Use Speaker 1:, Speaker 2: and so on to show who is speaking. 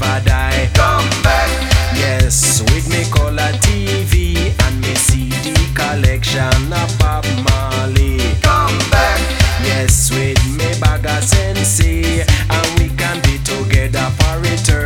Speaker 1: never die. Come back. Yes, with me color TV and me CD collection of Bob Marley. Come back. Yes, with me bag of sensi and we can be together for eternity.